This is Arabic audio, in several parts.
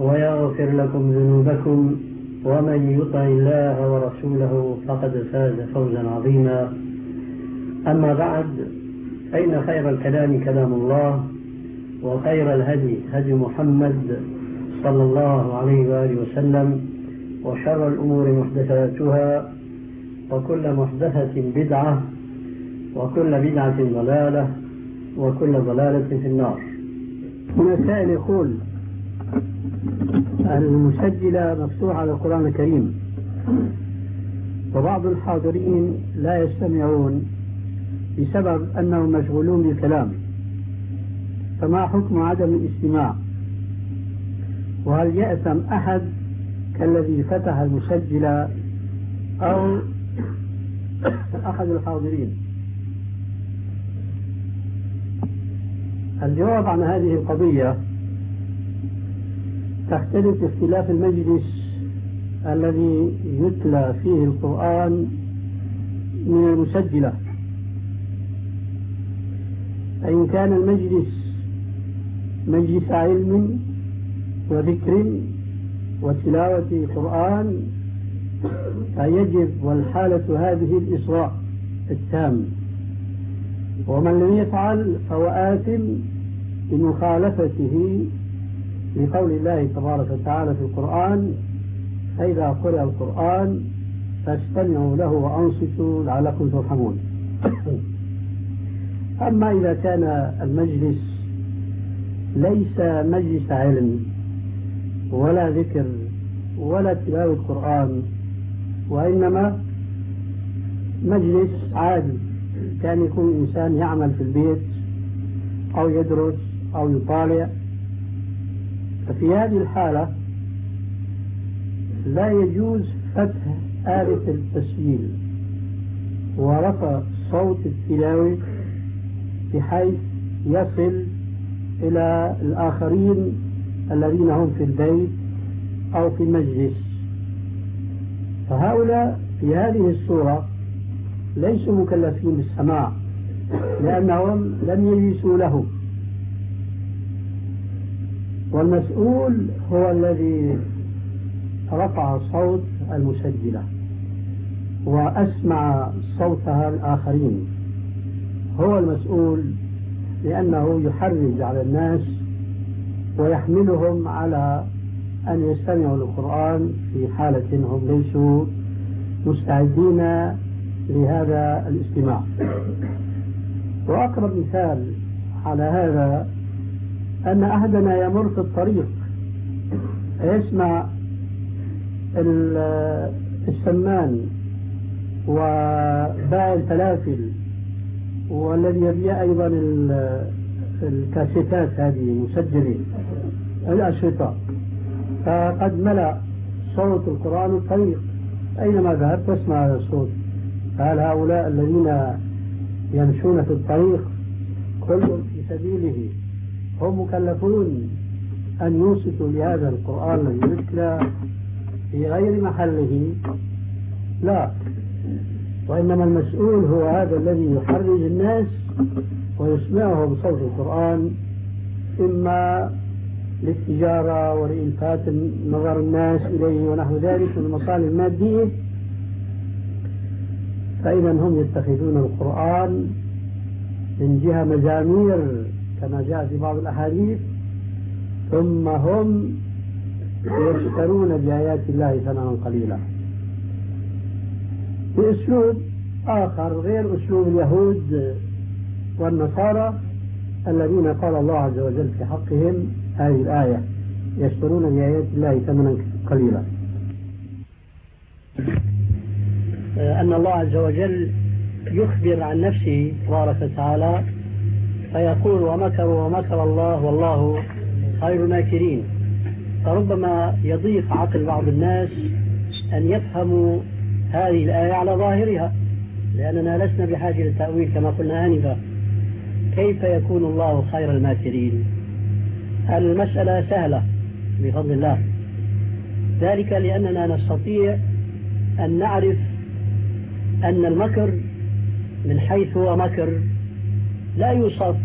ويغفر لكم ذنوبكم ومن يطع الله ورسوله فقد فاز فوزا عظيما. أما بعد فإن خير الكلام كلام الله وخير الهدي هدي محمد صلى الله عليه وآله وسلم وشر الأمور محدثاتها وكل محدثة بدعة وكل بدعة ضلالة وكل ضلالة في النار. هنا سائل يقول المسجلة مفتوحة على القرآن الكريم. وبعض الحاضرين لا يستمعون بسبب أنهم مشغولون بالكلام. فما حكم عدم الاستماع؟ وهل يأثم أحد كالذي فتح المسجل أو أحد الحاضرين؟ الجواب عن هذه القضية تختلف اختلاف المجلس الذي يتلى فيه القرآن من المسجلة. فإن كان المجلس مجلس علم وذكر وتلاوة قرآن فيجب والحالة هذه الإصغاء التام. ومن لم يفعل فهو آثم بمخالفته لقول الله تبارك وتعالى في القرآن فإذا قرأ القرآن فاستمعوا له وأنصتوا لعلكم ترحمون. أما إذا كان المجلس ليس مجلس علم ولا ذكر ولا تلاوة قرآن وإنما مجلس عادي كان يكون إنسان يعمل في البيت أو يدرس أو يطالع ففي هذه الحالة لا يجوز فتح آلة التسجيل ورفع صوت التلاوة بحيث يصل إلى الآخرين الذين هم في البيت أو في المجلس. فهؤلاء في هذه الصورة ليسوا مكلفين بالسماع لأنهم لم يجلسوا له والمسؤول هو الذي رفع صوت المسجلة وأسمع صوتها الآخرين. هو المسؤول لأنه يحرج على الناس ويحملهم على أن يستمعوا للقرآن في حالة هم ليسوا مستعدين لهذا الاستماع. وأقرب مثال على هذا أن أحدنا يمر في الطريق. يسمع السمان وباع الفلافل والذي يبيع أيضا الكاسيتات هذه مسجلة الأشرطة. فقد ملأ صوت القرآن الطريق. أينما ذهبت؟ تسمع هذا الصوت. هل هؤلاء الذين يمشون في الطريق كل في سبيله. هم مكلفون أن يوصفوا لهذا القرآن الذي يتلى في غير محله؟ لا. وإنما المسؤول هو هذا الذي يحرج الناس ويسمعهم صوت القرآن إما للتجارة ولإلفات نظر الناس إليه ونحو ذلك من المصالح المادية. فإذا هم يتخذون القرآن من جهة مزامير كما جاء في بعض الأحاديث ثم هم يشترون بآيات الله ثمنا قليلا. بأسلوب آخر غير أسلوب اليهود والنصارى الذين قال الله عز وجل في حقهم هذه الآية يشترون بآيات الله ثمنا قليلا. أن الله عز وجل يخبر عن نفسه تبارك وتعالى فيقول ومكروا ومكر الله والله خير الماكرين. فربما يضيق عقل بعض الناس أن يفهموا هذه الآية على ظاهرها لأننا لسنا بحاجة للتأويل كما قلنا آنفا. كيف يكون الله خير الماكرين؟ المسألة سهلة بفضل الله. ذلك لأننا نستطيع أن نعرف أن المكر من حيث هو مكر. لا يوصف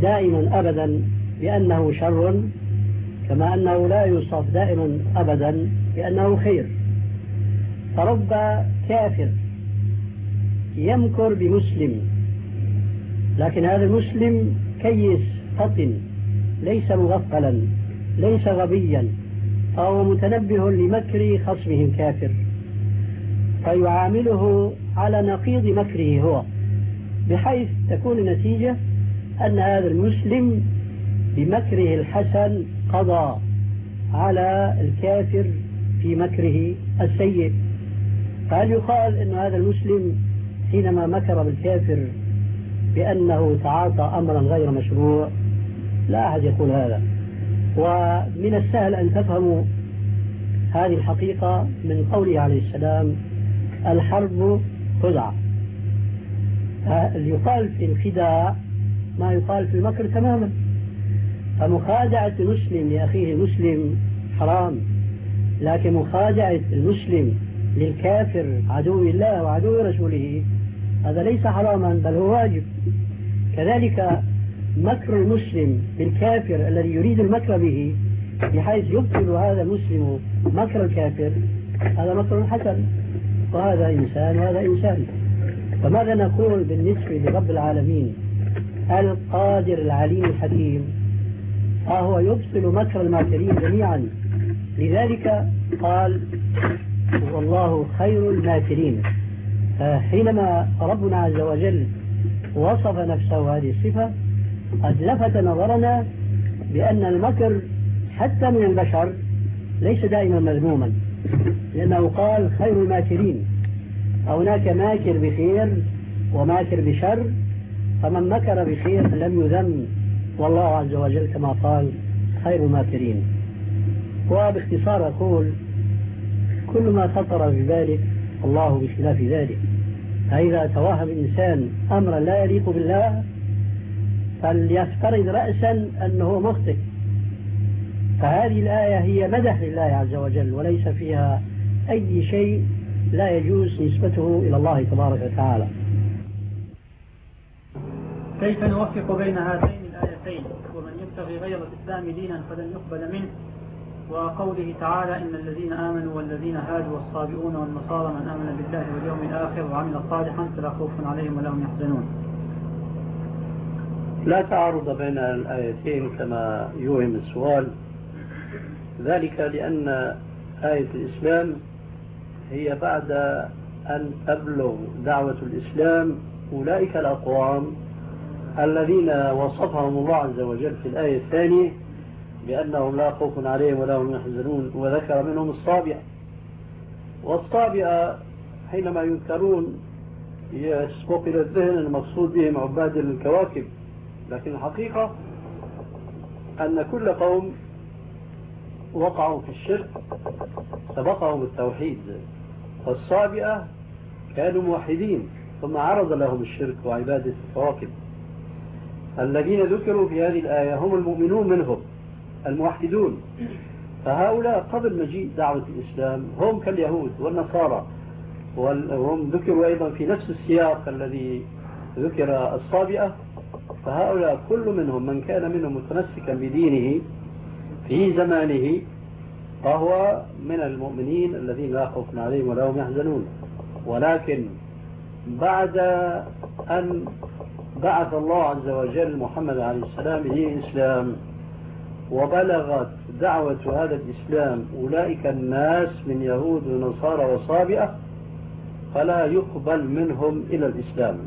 دائما أبدا بأنه شر كما أنه لا يوصف دائما أبدا بأنه خير. فرب كافر يمكر بمسلم لكن هذا المسلم كيس فطن ليس مغفلا ليس غبيا فهو متنبه لمكر خصمه الكافر فيعامله على نقيض مكره هو. بحيث تكون النتيجة أن هذا المسلم بمكره الحسن قضى على الكافر في مكره السيء. فهل يقال أن هذا المسلم حينما مكر بالكافر بأنه تعاطى أمرا غير مشروع؟ لا أحد يقول هذا. ومن السهل أن تفهموا هذه الحقيقة من قوله عليه السلام الحرب خدعة يقال في الخداع ما يقال في المكر تماما. فمخادعة المسلم لأخيه المسلم حرام لكن مخادعة المسلم للكافر عدو الله وعدو رسوله هذا ليس حراما بل هو واجب. كذلك مكر المسلم بالكافر الذي يريد المكر به بحيث يبطل هذا المسلم مكر الكافر هذا مكر حسن وهذا إنسان وهذا إنسان. فماذا نقول بالنسبة لرب العالمين؟ القادر العليم الحكيم. فهو يبطل مكر الماكرين جميعا. لذلك قال والله خير الماكرين. فحينما ربنا عز وجل وصف نفسه هذه الصفة قد لفت نظرنا بأن المكر حتى من البشر ليس دائما مذموما لأنه قال خير الماكرين. هناك ماكر بخير وماكر بشر فمن مكر بخير لم يذم والله عز وجل كما قال خير الماكرين وباختصار أقول كل ما خطر في بالك الله بخلاف ذلك. فإذا توهم الإنسان أمرا لا يليق بالله فليفترض رأسا أنه مخطئ. فهذه الآية هي مدح لله عز وجل وليس فيها أي شيء لا يجوز نسبته إلى الله تبارك وتعالى. كيف نوفق بين هاتين الآيتين؟ ومن يبتغي غير الإسلام دينا فلن يقبل منه. وقوله تعالى إن الذين آمنوا والذين هادوا والصابئون والنصارى من آمن بالله واليوم الآخر وعمل صالحا فلا خوف عليهم ولا هم يحزنون. لا تعارض بين الآيتين كما يوهم السؤال. ذلك لأن آية الإسلام هي بعد أن تبلغ دعوة الإسلام أولئك الأقوام الذين وصفهم الله عز وجل في الآية الثانية بأنهم لا خوف عليهم ولا هم يحزنون وذكر منهم الصابئة. والصابئة حينما يذكرون يسبق إلى الذهن المقصود بهم عباد الكواكب لكن الحقيقة أن كل قوم وقعوا في الشرك سبقهم التوحيد. فالصابئة كانوا موحدين ثم عرض لهم الشرك وعبادة الكواكب الذين ذكروا في هذه الآية هم المؤمنون منهم الموحدون. فهؤلاء قبل مجيء دعوة الإسلام هم كاليهود والنصارى وهم ذكروا أيضا في نفس السياق الذي ذكر الصابئة. فهؤلاء كل منهم من كان منهم متمسكا بدينه في زمانه فهو من المؤمنين الذين لا خوف عليهم ولا هم يحزنون. ولكن بعد أن بعث الله عز وجل محمد عليه السلام به الإسلام وبلغت دعوة هذا الإسلام أولئك الناس من يهود ونصارى وصابئة فلا يقبل منهم إلى الإسلام.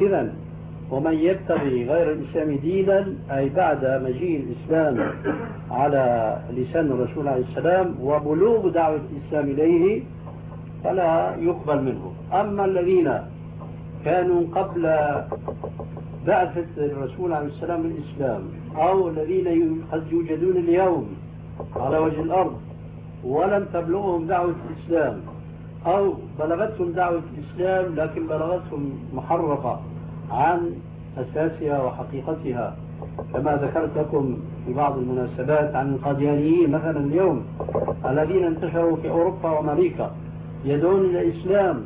إذا ومن يبتغي غير الإسلام دينا أي بعد مجيء الإسلام على لسان الرسول عليه السلام وبلوغ دعوة الإسلام إليه فلا يقبل منه. أما الذين كانوا قبل بعثة الرسول عليه السلام الإسلام أو الذين قد يوجدون اليوم على وجه الأرض ولم تبلغهم دعوة الإسلام أو بلغتهم دعوة الإسلام لكن بلغتهم محرفة عن أساسها وحقيقتها. كما ذكرت لكم في بعض المناسبات عن القاديانيين مثلا اليوم الذين انتشروا في أوروبا وأمريكا يدعون إلى الإسلام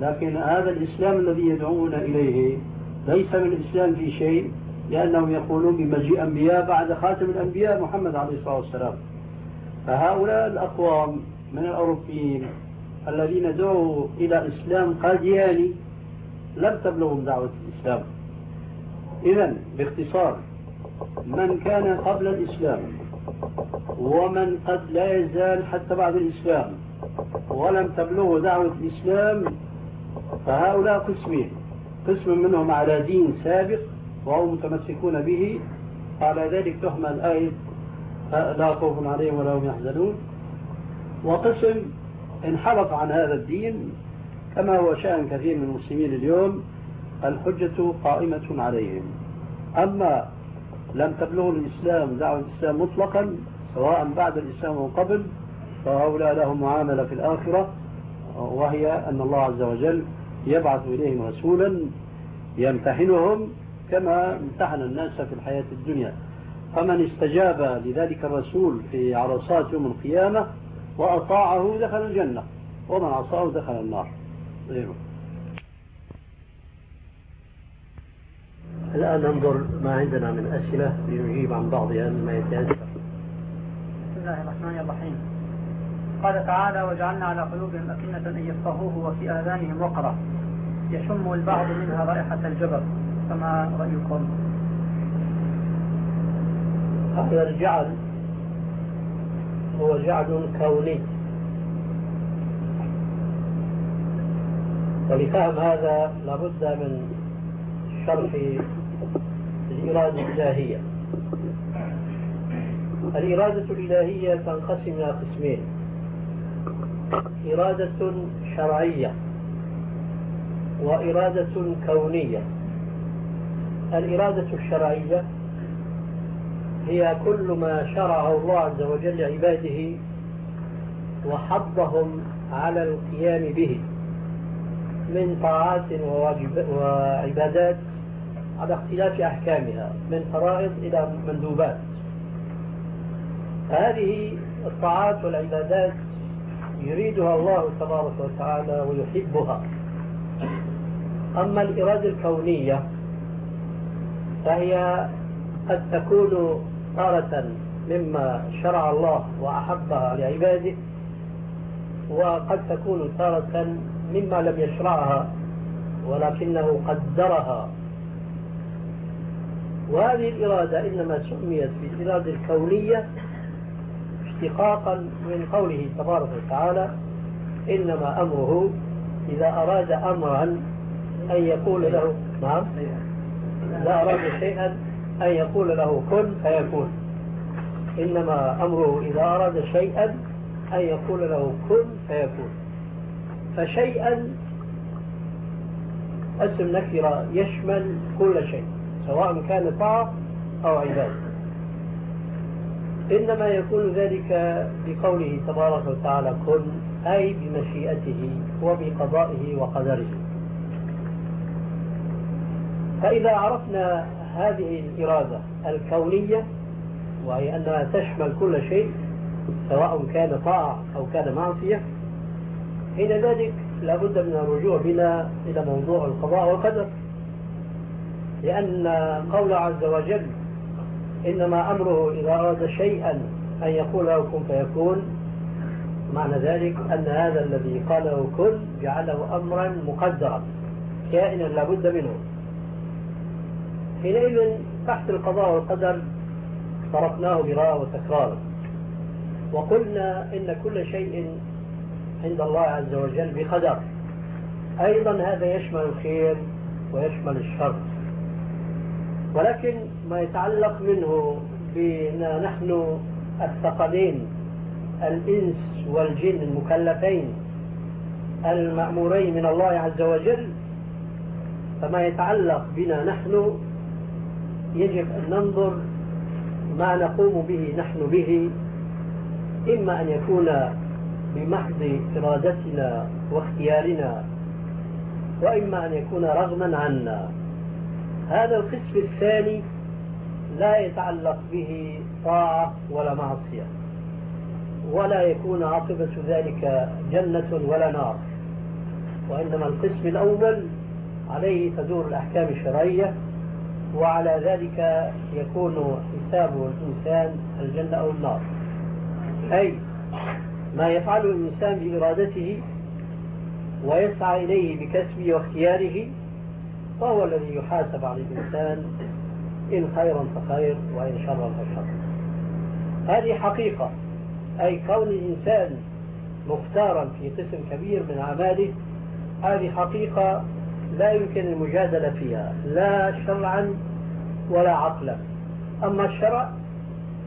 لكن هذا الإسلام الذي يدعون إليه ليس من الإسلام في شيء لأنهم يقولون بمجيء أنبياء بعد خاتم الأنبياء محمد عليه الصلاة والسلام. فهؤلاء الأقوام من الأوروبيين الذين دعوا إلى إسلام قادياني لم تبلغهم دعوة الإسلام. إذا باختصار من كان قبل الإسلام ومن قد لا يزال حتى بعد الإسلام ولم تبلغه دعوة الإسلام فهؤلاء قسمين. قسم منهم على دين سابق وهم متمسكون به على ذلك تحمل آية لا خوف عليهم ولا هم يحزنون. وقسم انحرف عن هذا الدين كما هو شأن كثير من المسلمين اليوم الحجة قائمة عليهم. أما لم تبلغ الإسلام دعوة الإسلام مطلقا سواء بعد الإسلام أو قبل فهؤلاء لهم معاملة في الآخرة. وهي أن الله عز وجل يبعث إليهم رسولا يمتحنهم كما امتحن الناس في الحياة الدنيا. فمن استجاب لذلك الرسول في عرصات يوم القيامة وأطاعه دخل الجنة ومن عصاه دخل النار. غيره الآن ننظر ما عندنا من أسئلة لنجيب عن بعضها مما يتيسر بسم الله الرحمن الرحيم. قال تعالى وجعلنا على قلوبهم أكنة أن يفقهوه وفي آذانهم وقرا يشم البعض منها رائحة الجبر فما رأيكم؟ هذا الجعل هو جعل كوني. ولفهم هذا لابد من شرح الإرادة الإلهية. الإرادة الإلهية تنقسم إلى قسمين. إرادة شرعية وإرادة كونية. الإرادة الشرعية هي كل ما شرعه الله عز وجل لعباده وحضهم على القيام به. من طاعات وعبادات على اختلاف أحكامها من فرائض إلى مندوبات. هذه الطاعات والعبادات يريدها الله تبارك وتعالى ويحبها. أما الإرادة الكونية فهي قد تكون تارة مما شرع الله وأحبها لعباده وقد تكون تارة مما لم يشرعها ولكنه قدرها. وهذه الإرادة إنما سميت بالإرادة الكونية اشتقاقا من قوله تبارك وتعالى إنما أمره إذا أراد أمرا أن يقول له نعم إذا أراد شيئا أن يقول له كن فيكون. إنما أمره إذا أراد شيئا أن يقول له كن فيكون. فشيئا أسم نكرة يشمل كل شيء سواء كان طاعة أو عبادة. إنما يكون ذلك بقوله تبارك وتعالى كن أي بمشيئته وبقضائه وقدره. فإذا عرفنا هذه الإرادة الكونية وهي أنها تشمل كل شيء سواء كان طاعة أو كان معصية حين ذلك لابد من الرجوع بنا إلى موضوع القضاء والقدر. لأن قول عز وجل إنما أمره إذا أراد شيئا أن يقول له كن فيكون معنى ذلك أن هذا الذي قاله كن جعله أمرا مقدرا كائنا لابد منه. حينئذ تحت القضاء والقدر صرفناه مرارا وتكرارا وقلنا إن كل شيء عند الله عز وجل بقدر. أيضا هذا يشمل الخير ويشمل الشر. ولكن ما يتعلق منه بنا نحن الثقلين الإنس والجن المكلفين المأمورين من الله عز وجل فما يتعلق بنا نحن يجب أن ننظر ما نقوم به نحن به إما أن يكون بمحض إرادتنا واختيارنا وإما أن يكون رغما عنا. هذا القسم الثاني لا يتعلق به طاعة ولا معصية ولا يكون عاقبة ذلك جنة ولا نار. وإنما القسم الأول عليه تدور الأحكام الشرعية وعلى ذلك يكون حساب الإنسان الجنة أو النار. أي ما يفعله الإنسان بإرادته ويسعى إليه بكسبه واختياره فهو الذي يحاسب على الإنسان إن خيرا فخير وإن شرا فشر. هذه حقيقة أي كون الإنسان مختارا في قسم كبير من أعماله هذه حقيقة لا يمكن المجادلة فيها لا شرعا ولا عقلا. أما الشرع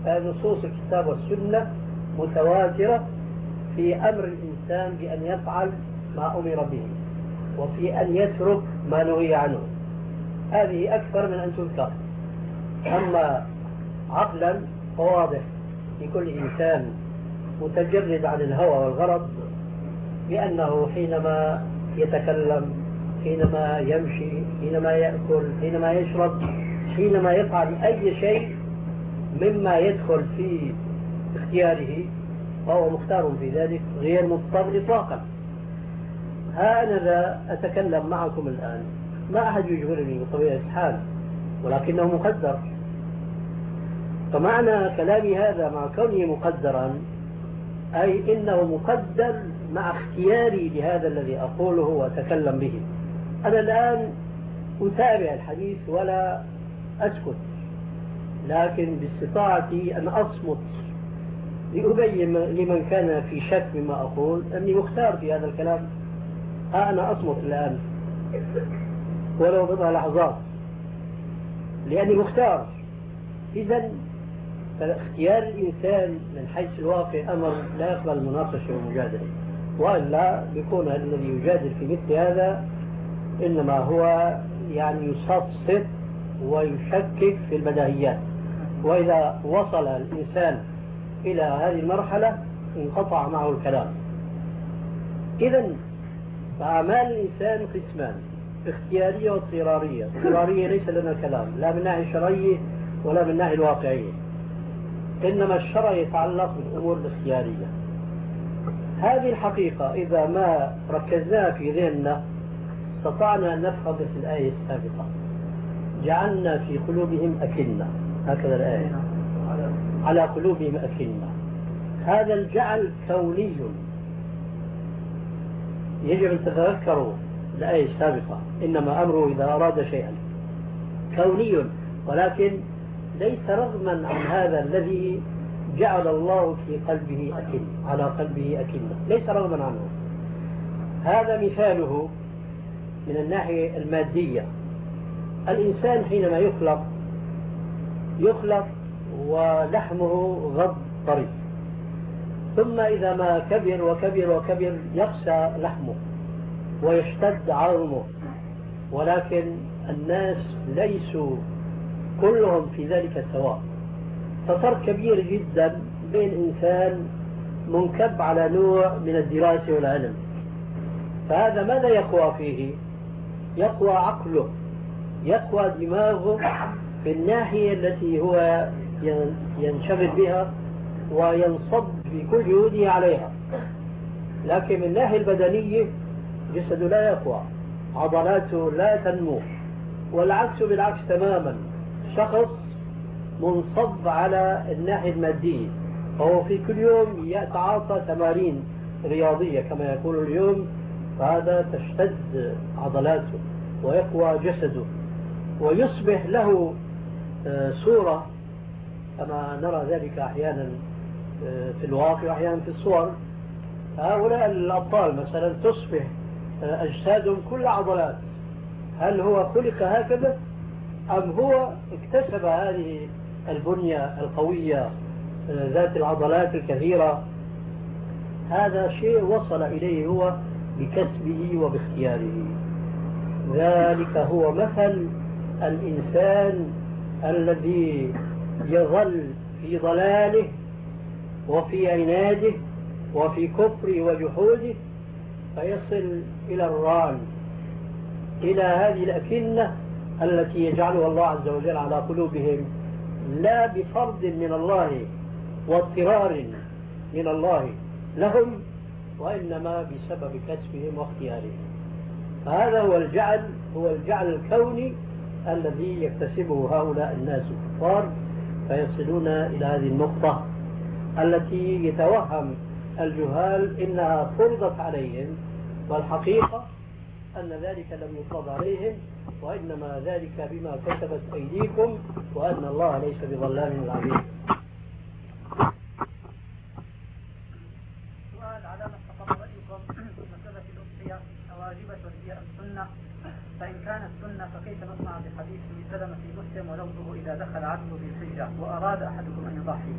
فنصوص الكتاب والسنة متواترة في أمر الإنسان بأن يفعل ما أمر به وفي أن يترك ما نهي عنه. هذه أكثر من أن تذكر. أما عقلا فواضح لكل إنسان متجرد عن الهوى والغرض بأنه حينما يتكلم حينما يمشي حينما يأكل حينما يشرب حينما يفعل أي شيء مما يدخل في اختياره فهو مختار في ذلك غير مضطر إطلاقا. ها أنا ذا أتكلم معكم الآن. ما أحد يجبرني بطبيعة الحال ولكنه مقدر. فمعنى كلامي هذا مع كونه مقدرا أي إنه مقدر مع اختياري لهذا الذي أقوله وأتكلم به. أنا الآن أتابع الحديث ولا أسكت لكن باستطاعتي أن أصمت. لأبين لمن كان في شك مما أقول أني مختار في هذا الكلام. ها أنا أصمت الآن. ولو بضع لحظات. لأني مختار. إذا فاختيار الإنسان من حيث الواقع أمر لا يقبل المناقشة والمجادلة وإلا بيكون الذي يجادل في مثل هذا إنما هو يعني يصفصف ويشكك في البداهيات. وإذا وصل الإنسان إلى هذه المرحلة انقطع معه الكلام. إذا فأعمال الإنسان قسمان اختيارية واضطرارية. اضطرارية ليس لنا كلام لا من ناحية شرعية ولا من ناحية الواقعية. إنما الشرع يتعلق بالأمور الاختيارية. هذه الحقيقة إذا ما ركزناها في ذهننا استطعنا أن نفهم في الآية السابقة. جعلنا في قلوبهم أكنة. هكذا الآية. على قلوبهم أكنة هذا الجعل كوني. يجب أن تتذكروا الآية السابقة. إنما أمره إذا أراد شيئا. كوني. ولكن ليس رغما عن هذا الذي جعل الله في قلبه أكن على قلبه أكنة ليس رغما عنه. هذا مثاله من الناحية المادية. الإنسان حينما يخلق يخلق ولحمه غض طري ثم إذا ما كبر وكبر وكبر يقسى لحمه ويشتد عظمه. ولكن الناس ليسوا كلهم في ذلك سواء. ففرق كبير جدا بين إنسان منكب على نوع من الدراسة والعلم. فهذا ماذا يقوى فيه؟ يقوى عقله يقوى دماغه في الناحية التي هو ينشغل بها وينصب بكل جهوده عليها. لكن من الناحية البدنية جسده لا يقوى عضلاته لا تنمو والعكس بالعكس تماما. شخص منصب على الناحية المادية فهو في كل يوم يتعاطى تمارين رياضية كما يقول اليوم فهذا تشتد عضلاته ويقوى جسده. ويصبح له آه، صورة كما نرى ذلك أحيانا آه، في الواقع وأحيانا في الصور. هؤلاء الأبطال مثلا تصبح أجسادهم كل عضلات. هل هو خلق هكذا؟ أم هو اكتسب هذه البنية القوية ذات العضلات الكثيرة؟ هذا شيء وصل إليه هو بكسبه وباختياره. ذلك هو مثل الإنسان الذي يظل في ضلاله وفي عناده وفي كفره وجحوده فيصل إلى الران إلى هذه الأكنة التي يجعلها الله عز وجل على قلوبهم لا بفرض من الله واضطرار من الله لهم وإنما بسبب كسبهم واختيارهم. فهذا هو الجعل هو الجعل الكوني الذي يكتسبه هؤلاء الناس الكفار. فيصلون إلى هذه النقطة التي يتوهم الجهال إنها فرضت عليهم والحقيقة أن ذلك لم يفرض عليهم وإنما ذلك بما كتبت أيديكم وأن الله ليس بظلام السنة. فإن كانت سنة فكيف نصنع بحديث سلمة في مسلم ولفظه إذا دخل عبده في الحجة وأراد أحدكم أن يضحي.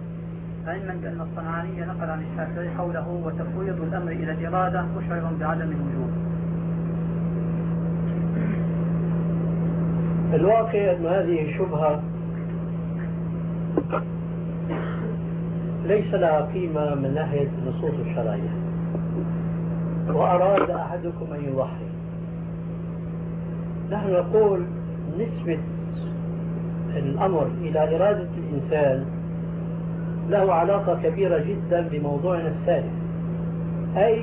علما بأن الصنعاني نقل عن الشافعي قوله وتفويض الأمر إلى الإرادة مشعر بعدم الوجوب الواقع أن هذه شبهة ليس لها قيمة من ناحية النصوص الشرعية. وأراد أحدكم أن يضحي. نحن نقول نسبة الأمر إلى إرادة الإنسان له علاقة كبيرة جدا بموضوعنا الثالث أي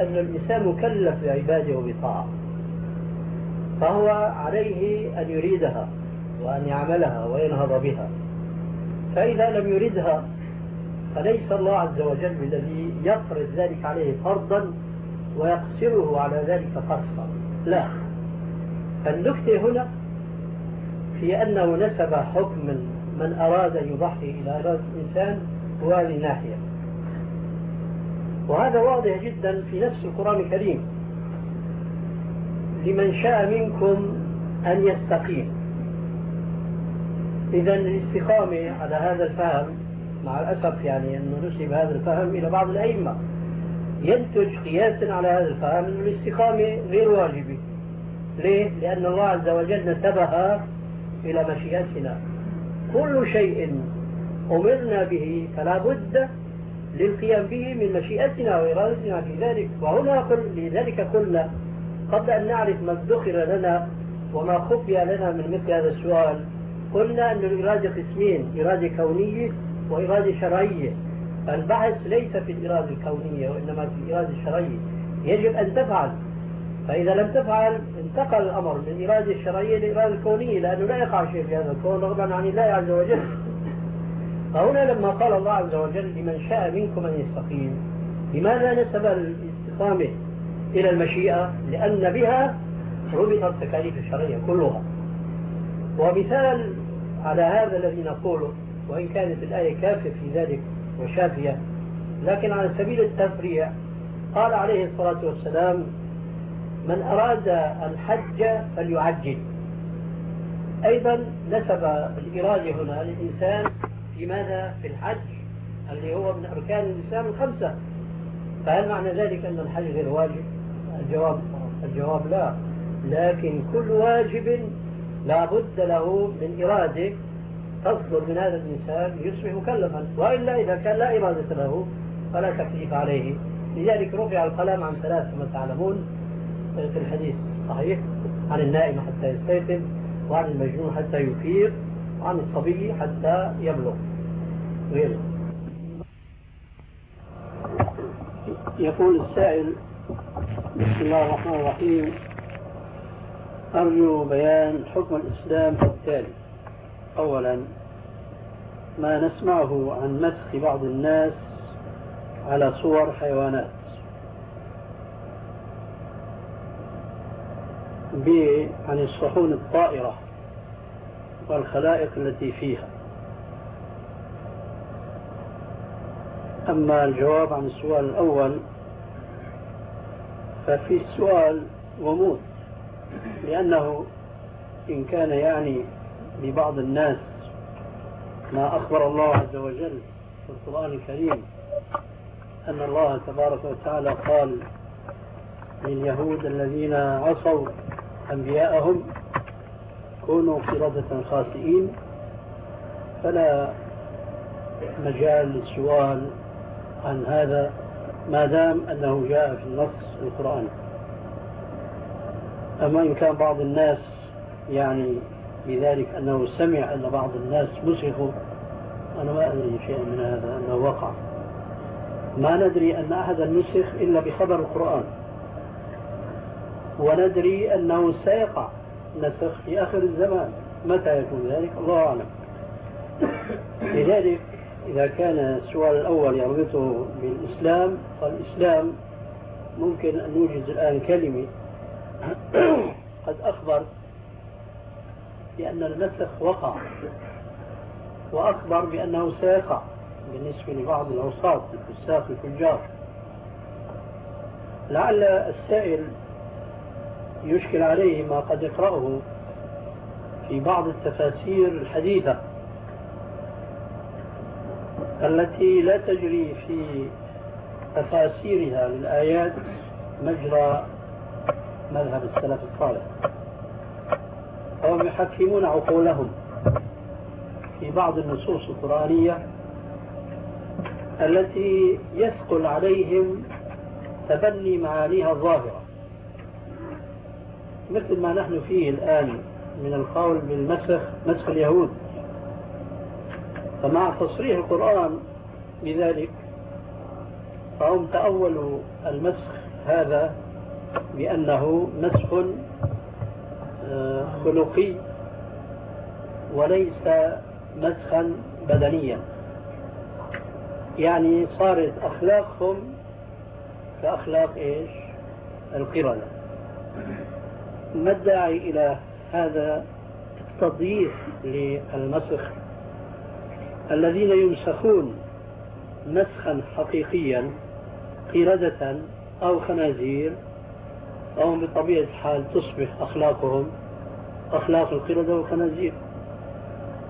أن الإنسان مكلف بعباده وبطاعة فهو عليه أن يريدها وأن يعملها وينهض بها. فإذا لم يردها فليس الله عز وجل بالذي يفرض ذلك عليه فرضا ويقصره على ذلك قصرا. لا فالنكتة هنا في أنه نسب حكم من أراد أن يضحي إلى إرادة الإنسان وهذه الناحية وهذا واضح جدا في نفس القرآن الكريم. لمن شاء منكم أن يستقيم. إذا الاستقامة على هذا الفهم مع الأسف يعني أنه نسب هذا الفهم إلى بعض الأئمة ينتج قياسا على هذا الفهم أن الاستقامة غير واجبة. ليه؟ لأن الله عز وجل نسبها إلى مشيئتنا. كل شيء أمرنا به فلا بد للقيام به من مشيئتنا وإرادتنا في ذلك. وهنا لذلك قلنا قبل أن نعرف ما ادخر لنا وما خفي لنا من مثل هذا السؤال قلنا أن الإرادة قسمين إرادة كونية وإرادة شرعية. البحث ليس في الإرادة الكونية وإنما في الإرادة الشرعية. يجب أن تفعل. فإذا لم تفعل انتقل الأمر من الإرادة الشرعية للإرادة الكونية لأنه لا يقع شيء في هذا الكون رغبا عن الله عز وجل. فهنا لما قال الله عز وجل لمن شاء منكم أن يستقيم لماذا نسب الاستقامة إلى المشيئة؟ لأن بها ربط التكاليف الشرعية كلها. ومثال على هذا الذي نقوله وإن كانت الآية كافية في ذلك وشافية لكن على سبيل التفريع قال عليه الصلاة والسلام من أراد الحج فليعجل. أيضا نسب الإرادة هنا للإنسان في ماذا؟ في الحج اللي هو من أركان الإسلام الخمسة. فهل معنى ذلك أن الحج غير واجب؟ الجواب الجواب لا. لكن كل واجب لا بد له من إرادة تصدر من هذا الإنسان يصبح مكلفا. وإلا إذا كان لا إرادة له فلا تكليف عليه. لذلك رفع القلم عن ثلاث كما تعلمون. في الحديث صحيح عن النائم حتى يستيقظ وعن المجنون حتى يفيق وعن الصبي حتى يبلغ. غيره يقول السائل بسم الله الرحمن الرحيم. أرجو بيان حكم الإسلام التالي. أولا ما نسمعه عن مسخ بعض الناس على صور حيوانات. عن الصحون الطائرة والخلائق التي فيها. أما الجواب عن السؤال الأول ففي السؤال غموض لأنه إن كان يعني لبعض الناس ما أخبر الله عز وجل في القرآن الكريم أن الله تبارك وتعالى قال لليهود الذين عصوا أنبياءهم كونوا قردة خاسئين فلا مجال للسؤال عن هذا ما دام أنه جاء في النص القرآني أما إن كان بعض الناس يعني بذلك أنه سمع أن بعض الناس مسخوا أنا ما أدري شيئا من هذا أنه وقع. ما ندري أن أحدا نسخ إلا بخبر القرآن. وندري أنه سيقع. نسخ في آخر الزمان. متى يكون ذلك؟ الله أعلم. لذلك إذا كان السؤال الأول يربطه بالإسلام فالإسلام ممكن أن نوجد الآن كلمة قد أخبر بأن النسخ وقع وأخبر بأنه سيقع بالنسبة لبعض العصاة الفساق الفجار. لعل السائل يشكل عليه ما قد يقرأه في بعض التفاسير الحديثة التي لا تجري في تفاسيرها للآيات مجرى مذهب السلف الصالح. فهم يحكمون عقولهم في بعض النصوص القرآنية التي يثقل عليهم تبني معانيها الظاهرة. مثل ما نحن فيه الآن من القول بالمسخ مسخ اليهود. فمع تصريح القرآن بذلك فهم تأولوا المسخ هذا بأنه مسخ آه، خلقي وليس مسخا بدنيا. يعني صارت أخلاقهم كأخلاق إيش؟ القردة ما الداعي إلى هذا التضييق للمسخ؟ الذين ينسخون مسخا حقيقيا قردة أو خنازير أو بطبيعة الحال تصبح أخلاقهم أخلاق القردة والخنازير.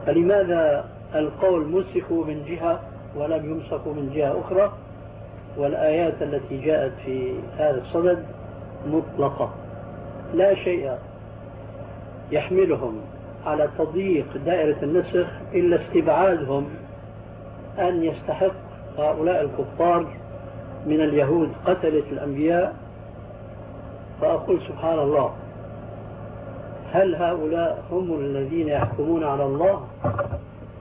فلماذا القول مسخوا من جهة ولم يمسكوا من جهة أخرى؟ والآيات التي جاءت في هذا الصدد مطلقة. لا شيء يحملهم على تضييق دائرة النسخ إلا استبعادهم أن يستحق هؤلاء الكفار من اليهود قتلة الأنبياء. فأقول سبحان الله هل هؤلاء هم الذين يحكمون على الله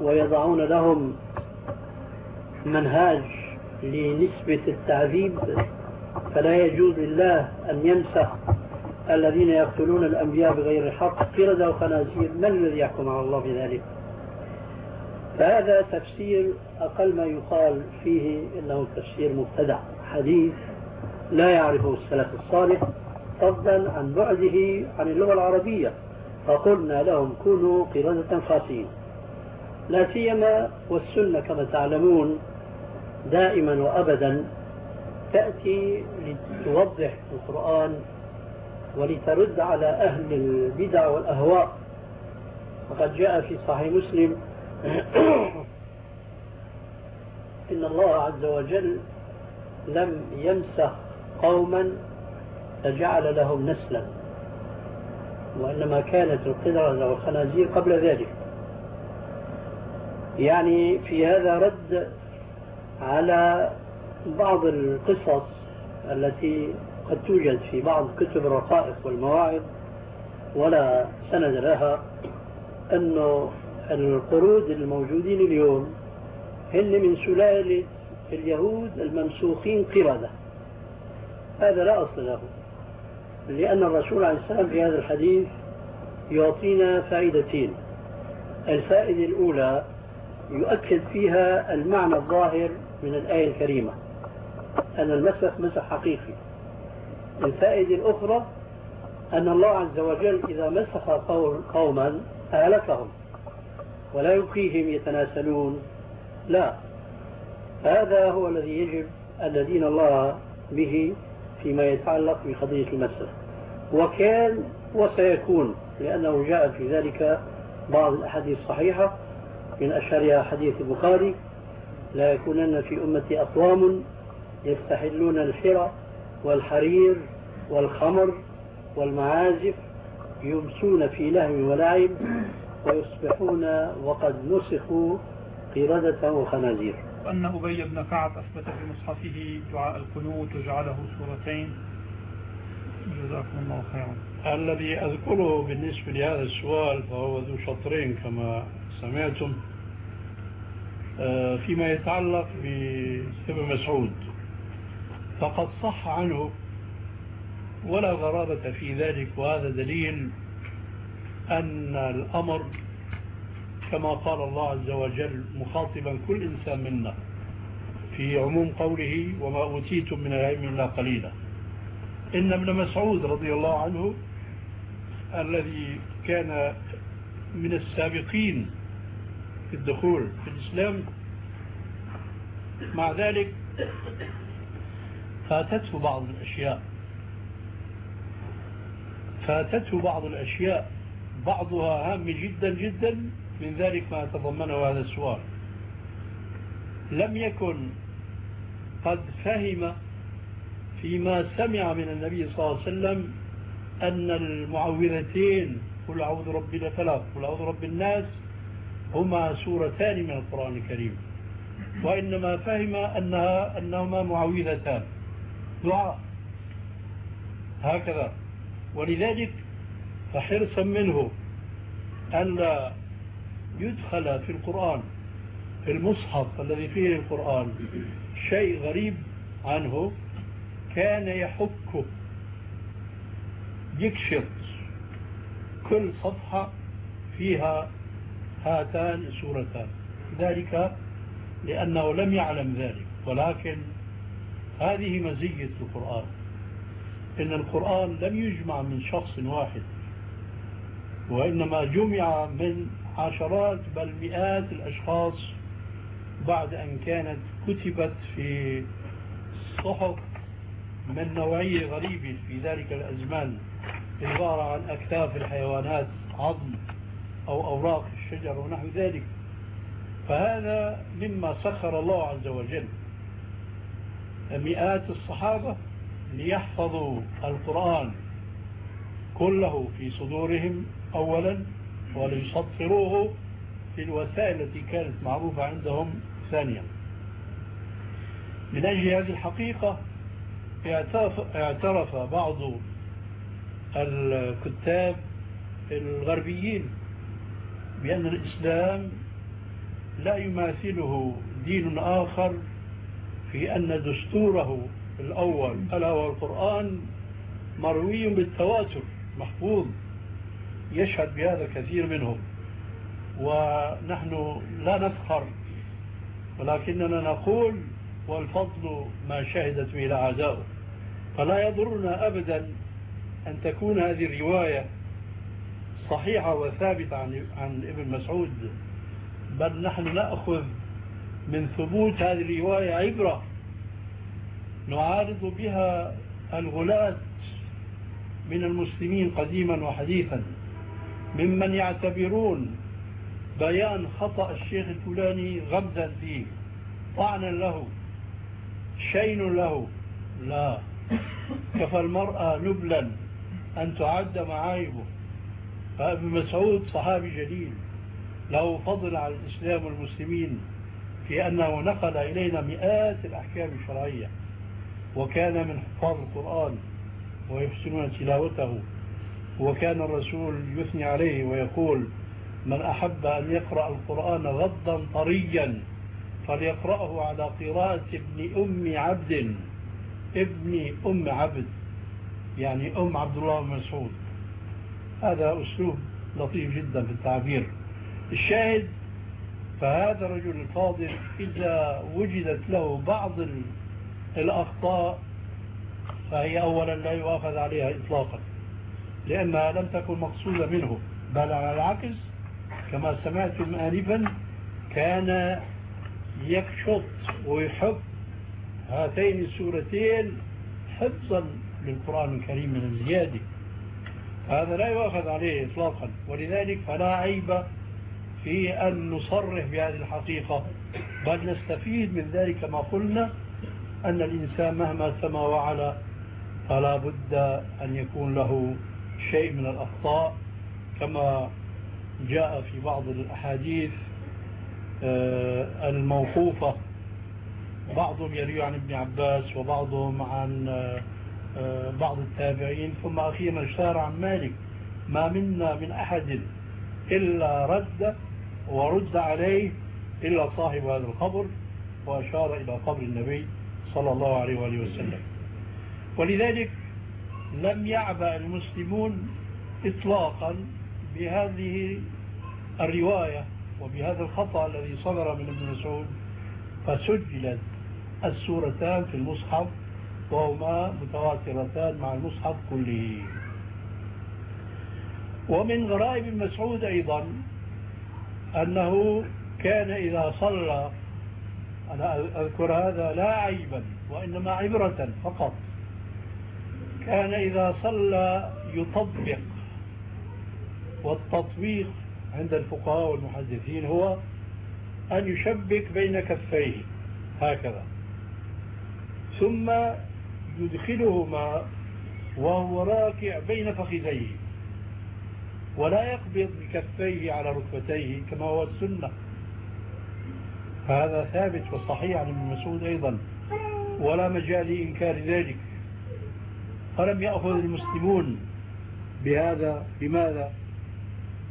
ويضعون لهم منهاج لنسبة التعذيب؟ فلا يجوز لله أن ينسخ الذين يقتلون الأنبياء بغير الحق قردة وخنازير من الذي يحكم على الله بذلك؟ فهذا تفسير أقل ما يقال فيه إنه تفسير مبتدع. حديث لا يعرفه السلف الصالح فضلا عن بعده عن اللغة العربية. فقلنا لهم كونوا قردة خاسئين لا سيما والسنة كما تعلمون دائما وأبدا تأتي لتوضح القرآن ولترد على أهل البدع والأهواء. وقد جاء في صحيح مسلم إن الله عز وجل لم يمسخ قوما فجعل لهم نسلا وإنما كانت القدرة والخنازير قبل ذلك. يعني في هذا رد على بعض القصص التي قد توجد في بعض كتب الرقائق والمواعظ ولا سند لها أنه القرود الموجودين اليوم هن من سلالة اليهود الممسوخين قردة. هذا لا أصل له لأن الرسول عليه السلام في هذا الحديث يعطينا فائدتين. الفائدة الأولى يؤكد فيها المعنى الظاهر من الآية الكريمة أن المسخ مسح حقيقي. الفائدة الأخرى أن الله عز وجل إذا مسخ قوما أهلكهم ولا يبقيهم يتناسلون. لا. هذا هو الذي يجب الذين الله به فيما يتعلق بقضية المسألة وكان وسيكون لأنه جاء في ذلك بعض الأحاديث الصحيحة من أشهرها حديث البخاري. لا يكونن في أمتي أقوام يستحلون الحرى والحرير والخمر والمعازف يمسون في لهو ولعب ويصبحون وقد نسخوا قردة وخنازير. وأن أبي بن كعب أثبت في مصحفه دعاء القنوت وجعله سورتين جزاكم الله خيرا. الذي أذكره بالنسبة لهذا السؤال فهو ذو شطرين كما سمعتم آه، فيما يتعلق بابن مسعود فقد صح عنه. ولا غرابة في ذلك وهذا دليل أن الأمر كما قال الله عز وجل مخاطبا كل إنسان منا في عموم قوله وما أوتيتم من العلم إلا قليلا. إن ابن مسعود رضي الله عنه الذي كان من السابقين في الدخول في الإسلام مع ذلك فاتته بعض الأشياء. فاتته بعض الأشياء. بعضها هام جدا جدا من ذلك ما تضمنه هذا السؤال. لم يكن قد فهم فيما سمع من النبي صلى الله عليه وسلم أن المعوذتين قل أعوذ رب الفلق قل أعوذ رب الناس هما سورتان من القرآن الكريم. وإنما فهم أنها أنهما معوذتان. دعاء هكذا. ولذلك فحرصا منه ألا يدخل في القرآن في المصحف الذي فيه القرآن شيء غريب عنه كان يحك يكشف كل صفحة فيها هاتان السورتان. ذلك لأنه لم يعلم ذلك ولكن هذه مزية القرآن. إن القرآن لم يجمع من شخص واحد وإنما جمع من عشرات بل مئات الأشخاص بعد أن كانت كتبت في صحف من نوعية غريبة. في ذلك الأزمان عبارة عن أكتاف الحيوانات عظم أو أوراق الشجر ونحو ذلك. فهذا مما سخر الله عز وجل. مئات الصحابة ليحفظوا القرآن كله في صدورهم أولا وليسطروه في الوسائل التي كانت معروفة عندهم ثانيا. من أجل هذه الحقيقة اعترف بعض الكتاب الغربيين بأن الإسلام لا يماثله دين آخر في أن دستوره الأول ألا هو القرآن مروي بالتواتر محفوظ يشهد بهذا كثير منهم. ونحن لا نفخر ولكننا نقول والفضل ما شهدت به الأعداء. فلا يضرنا أبدا أن تكون هذه الرواية صحيحة وثابتة عن, عن ابن مسعود بل نحن نأخذ من ثبوت هذه الرواية عبرة نعارض بها الغلاة من المسلمين قديما وحديثا ممن يعتبرون بيان خطأ الشيخ الفلاني غمزا فيه طعنا له شين له. لا. كفى المرأة نبلا أن تعد معايبه. فابن مسعود صحابي جليل له فضل على الإسلام والمسلمين. في أنه نقل إلينا مئات الأحكام الشرعية وكان من حفاظ القرآن ويحسنون تلاوته وكان الرسول يثني عليه ويقول من أحب أن يقرأ القرآن غضا طريا فليقرأه على قراءة ابن أم عبد. ابن أم عبد يعني أم عبد الله بن مسعود. هذا أسلوب لطيف جدا في التعبير. الشاهد فهذا الرجل الفاضل إذا وجدت له بعض الأخطاء فهي أولا لا يؤاخذ عليها إطلاقا لأنها لم تكن مقصودة منه بل على العكس كما سمعتم آنفا كان يكشط ويحب هاتين السورتين حفظا للقرآن الكريم من الزيادة هذا لا يؤخذ عليه إطلاقا ولذلك فلا عيب في أن نصرح بهذه الحقيقة. بل نستفيد من ذلك ما قلنا أن الإنسان مهما سما وعلى فلا بد أن يكون له شيء من الأخطاء كما جاء في بعض الأحاديث آه، الموقوفة. بعضهم يروي عن ابن عباس وبعضهم عن آه، بعض التابعين. ثم أخيرا اشتهر عن مالك ما منا من أحد إلا رد ورد عليه إلا صاحب هذا القبر وأشار إلى قبر النبي صلى الله عليه وآله وسلم. ولذلك لم يعبأ المسلمون إطلاقا بهذه الرواية وبهذا الخطأ الذي صدر من ابن مسعود فسجلت السورتان في المصحف وهما متواترتان مع المصحف كله. ومن غرائب مسعود أيضا أنه كان إذا صلى أنا أذكر هذا لا عيبا وإنما عبرة فقط. كان إذا صلى يطبق والتطبيق عند الفقهاء والمحدثين هو أن يشبك بين كفيه هكذا. ثم يدخلهما وهو راكع بين فخذيه. ولا يقبض بكفيه على ركبتيه كما هو السنة. هذا ثابت وصحيح عن ابن مسعود أيضا. ولا مجال لإنكار ذلك. فلم يأخذ المسلمون بهذا لماذا؟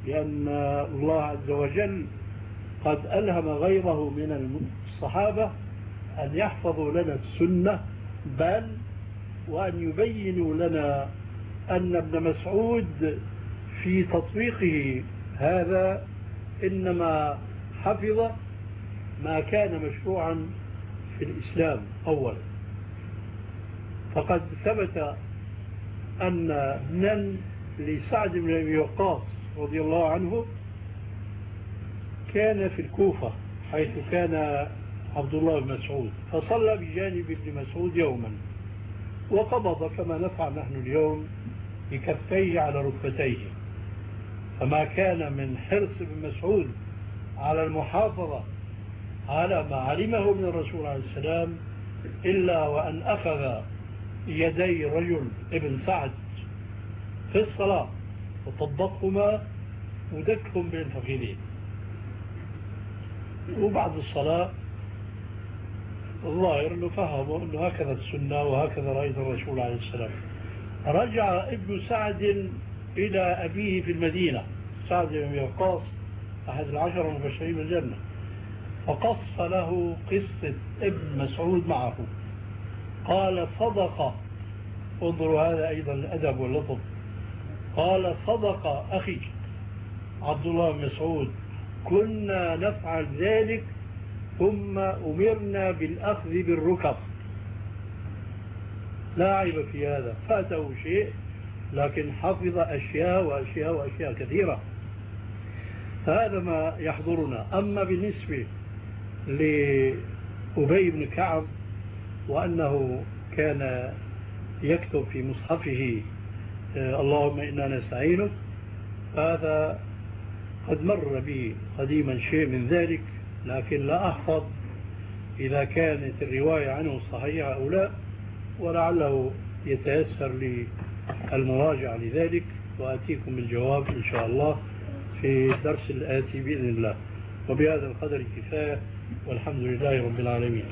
لأن الله عز وجل قد ألهم غيره من الصحابة أن يحفظوا لنا السنة بل وأن يبينوا لنا أن ابن مسعود في تطبيقه هذا إنما حفظ ما كان مشروعا في الإسلام أولا. فقد ثبت أن ابنا لسعد بن أبي وقاص رضي الله عنه كان في الكوفة حيث كان عبد الله بن مسعود فصلى بجانب ابن مسعود يوما وقبض كما نفعل نحن اليوم بكفيه على ركبتيه. فما كان من حرص ابن مسعود على المحافظة على ما علمه من الرسول عليه السلام إلا وأن أخذ يدي رجل ابن سعد في الصلاة وطبقهما ودكهم بين الفخذين وبعد الصلاة الظاهر أنه فهموا أنه هكذا السنة وهكذا رأيت الرسول عليه السلام. رجع ابن سعد إلى أبيه في المدينة. سعد بن وقاص أحد العشر المبشرين بالجنة. فقص له قصة ابن مسعود معه. قال صدق. انظروا هذا أيضا الأدب واللطف. قال صدق أخي عبد الله بن مسعود. كنا نفعل ذلك ثم أمرنا بالأخذ بالركب. لا عيب في هذا. فاته شيء لكن حفظ أشياء وأشياء وأشياء كثيرة. هذا ما يحضرنا. أما بالنسبة لأبي بن كعب وأنه كان يكتب في مصحفه آه، اللهم إنا نستعينك هذا قد مر بي قديما شيء من ذلك لكن لا أحفظ إذا كانت الرواية عنه صحيحة أو لا ولعله يتيسر لي المراجعة لذلك وأتيكم بالجواب إن شاء الله في الدرس الآتي بإذن الله. وبهذا القدر كفاية والحمد لله رب العالمين.